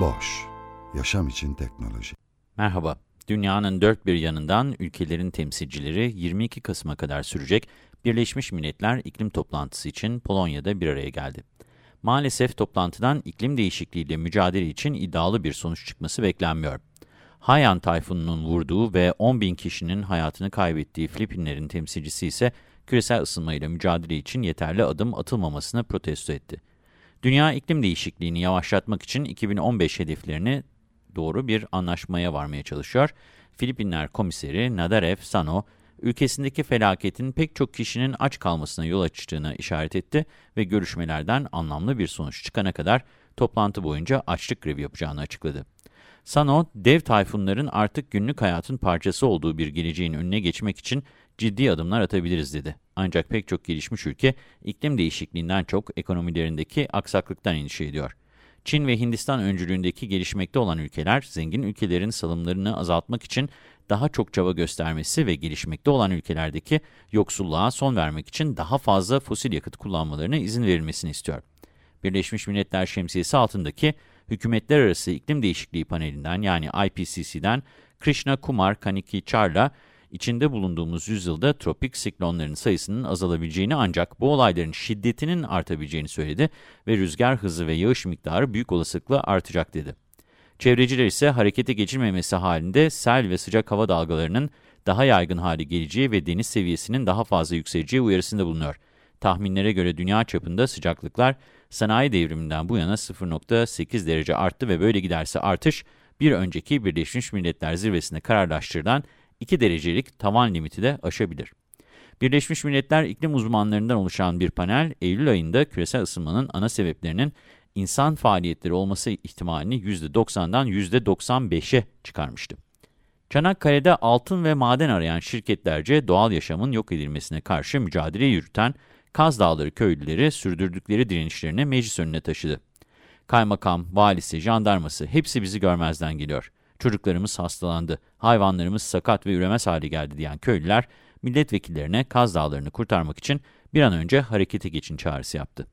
Boş, yaşam için teknoloji. Merhaba, dünyanın dört bir yanından ülkelerin temsilcileri 22 Kasım'a kadar sürecek Birleşmiş Milletler İklim Toplantısı için Polonya'da bir araya geldi. Maalesef toplantıdan iklim değişikliğiyle mücadele için iddialı bir sonuç çıkması beklenmiyor. Haiyan tayfununun vurduğu ve 10 bin kişinin hayatını kaybettiği Filipinlerin temsilcisi ise küresel ısınmayla mücadele için yeterli adım atılmamasını protesto etti. Dünya iklim değişikliğini yavaşlatmak için 2015 hedeflerini doğru bir anlaşmaya varmaya çalışıyor. Filipinler komiseri Nadarev Sano, ülkesindeki felaketin pek çok kişinin aç kalmasına yol açtığını işaret etti ve görüşmelerden anlamlı bir sonuç çıkana kadar toplantı boyunca açlık grevi yapacağını açıkladı. Sano, dev tayfunların artık günlük hayatın parçası olduğu bir geleceğin önüne geçmek için ciddi adımlar atabiliriz dedi. Ancak pek çok gelişmiş ülke iklim değişikliğinden çok ekonomilerindeki aksaklıktan endişe ediyor. Çin ve Hindistan öncülüğündeki gelişmekte olan ülkeler, zengin ülkelerin salımlarını azaltmak için daha çok çaba göstermesi ve gelişmekte olan ülkelerdeki yoksulluğa son vermek için daha fazla fosil yakıt kullanmalarına izin verilmesini istiyor. Birleşmiş Milletler şemsiyesi altındaki Hükümetler Arası İklim Değişikliği Paneli'nden yani IPCC'den Krishna Kumar Kanikichar'la içinde bulunduğumuz yüzyılda tropik siklonların sayısının azalabileceğini ancak bu olayların şiddetinin artabileceğini söyledi ve rüzgar hızı ve yağış miktarı büyük olasılıkla artacak dedi. Çevreciler ise harekete geçilmemesi halinde sel ve sıcak hava dalgalarının daha yaygın hale geleceği ve deniz seviyesinin daha fazla yükseleceği uyarısında bulunuyor. Tahminlere göre dünya çapında sıcaklıklar sanayi devriminden bu yana 0.8 derece arttı ve böyle giderse artış bir önceki Birleşmiş Milletler Zirvesi'nde kararlaştırılan 2 derecelik tavan limiti de aşabilir. Birleşmiş Milletler iklim uzmanlarından oluşan bir panel, Eylül ayında küresel ısınmanın ana sebeplerinin insan faaliyetleri olması ihtimalini %90'dan %95'e çıkarmıştı. Çanakkale'de altın ve maden arayan şirketlerce doğal yaşamın yok edilmesine karşı mücadele yürüten Kaz Dağları köylüleri sürdürdükleri direnişlerini meclis önüne taşıdı. Kaymakam, valisi, jandarması hepsi bizi görmezden geliyor. Çocuklarımız hastalandı, hayvanlarımız sakat ve üremez hale geldi diyen köylüler, milletvekillerine Kaz Dağları'nı kurtarmak için bir an önce harekete geçin çağrısı yaptı.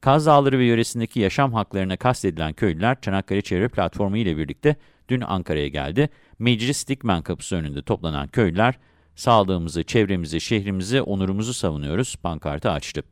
Kaz Dağları ve yöresindeki yaşam haklarına kastedilen köylüler Çanakkale Çevre Platformu ile birlikte dün Ankara'ya geldi. Meclis Dikmen kapısı önünde toplanan köylüler, sağlığımızı, çevremizi, şehrimizi, onurumuzu savunuyoruz pankartı açtı.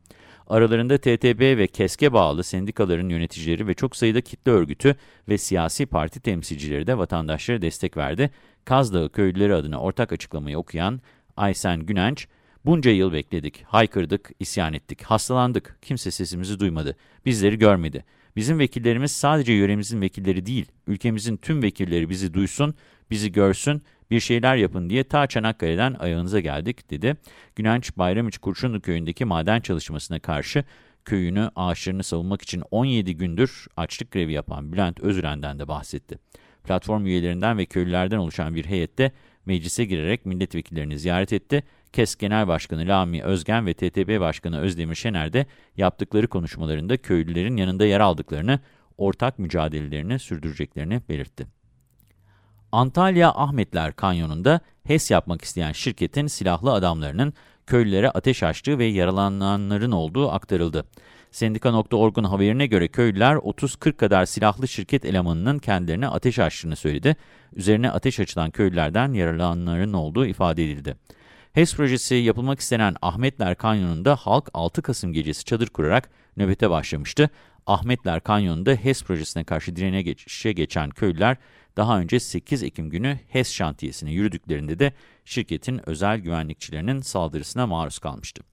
Aralarında TTB ve KESK'e bağlı sendikaların yöneticileri ve çok sayıda kitle örgütü ve siyasi parti temsilcileri de vatandaşlara destek verdi. Kaz Dağı köylüleri adına ortak açıklamayı okuyan Aysen Günenç, Bunca yıl bekledik, haykırdık, isyan ettik, hastalandık, kimse sesimizi duymadı, bizleri görmedi. Bizim vekillerimiz sadece yöremizin vekilleri değil, ülkemizin tüm vekilleri bizi duysun, bizi görsün, bir şeyler yapın diye ta Çanakkale'den ayağınıza geldik, dedi. Günenç Bayramiç Kurşunlu köyündeki maden çalışmasına karşı köyünü, ağaçlarını savunmak için 17 gündür açlık grevi yapan Bülent Özüren'den de bahsetti. Platform üyelerinden ve köylülerden oluşan bir heyette meclise girerek milletvekillerini ziyaret etti. KES Genel Başkanı Lami Özgen ve TTB Başkanı Özdemir Şener de yaptıkları konuşmalarında köylülerin yanında yer aldıklarını, ortak mücadelelerini sürdüreceklerini belirtti. Antalya Ahmetler Kanyonu'nda HES yapmak isteyen şirketin silahlı adamlarının köylülere ateş açtığı ve yaralananların olduğu aktarıldı. Sendika.org'un haberine göre köylüler 30-40 kadar silahlı şirket elemanının kendilerine ateş açtığını söyledi. Üzerine ateş açılan köylülerden yaralananların olduğu ifade edildi. HES projesi yapılmak istenen Ahmetler Kanyonu'nda halk 6 Kasım gecesi çadır kurarak nöbete başlamıştı. Ahmetler Kanyonu'nda HES projesine karşı direne geçişe geçen köylüler daha önce 8 Ekim günü HES şantiyesine yürüdüklerinde de şirketin özel güvenlikçilerinin saldırısına maruz kalmıştı.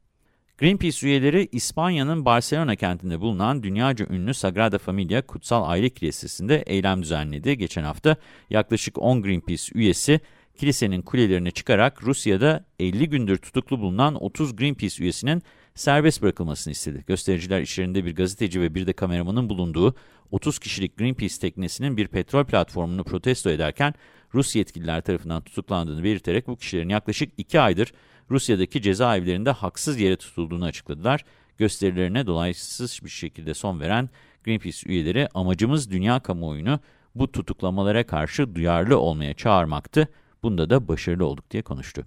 Greenpeace üyeleri İspanya'nın Barcelona kentinde bulunan dünyaca ünlü Sagrada Familia Kutsal Aile Kilisesi'nde eylem düzenledi. Geçen hafta yaklaşık 10 Greenpeace üyesi kilisenin kulelerine çıkarak Rusya'da 50 gündür tutuklu bulunan 30 Greenpeace üyesinin serbest bırakılmasını istedi. Göstericiler içlerinde bir gazeteci ve bir de kameramanın bulunduğu 30 kişilik Greenpeace teknesinin bir petrol platformunu protesto ederken Rus yetkililer tarafından tutuklandığını belirterek bu kişilerin yaklaşık 2 aydır Rusya'daki cezaevlerinde haksız yere tutulduğunu açıkladılar. Gösterilerine dolaysız bir şekilde son veren Greenpeace üyeleri amacımız dünya kamuoyunu bu tutuklamalara karşı duyarlı olmaya çağırmaktı. Bunda da başarılı olduk diye konuştu.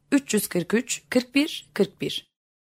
343 41 41